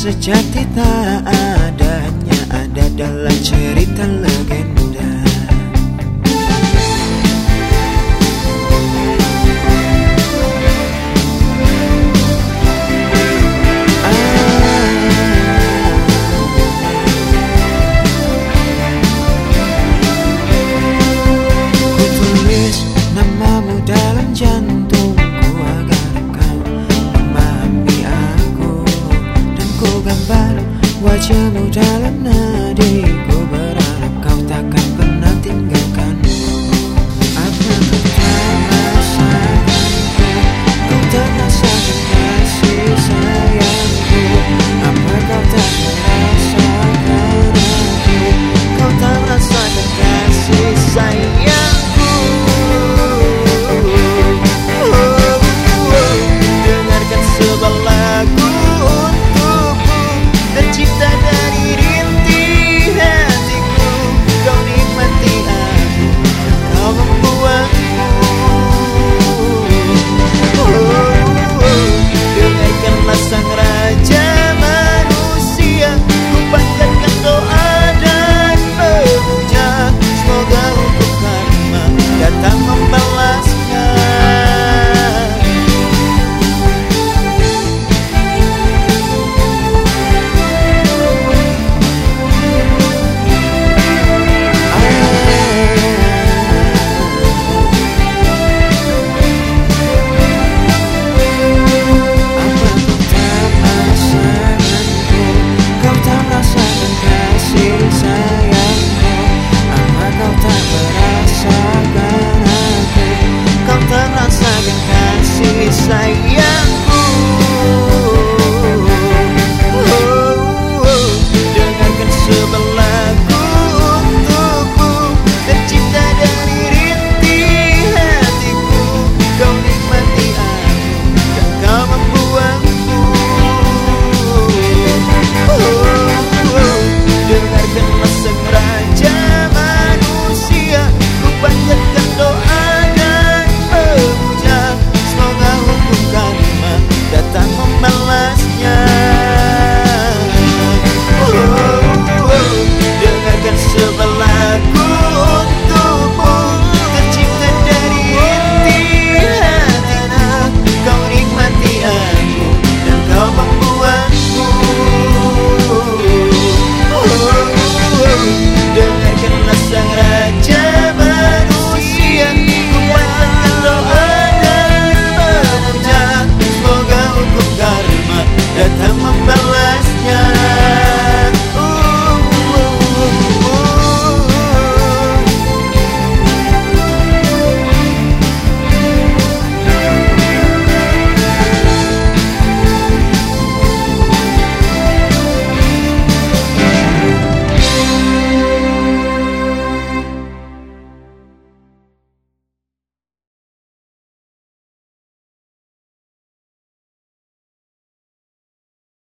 sejati tak adanya Ada dalam cerita legenda. emotional now? say yeah.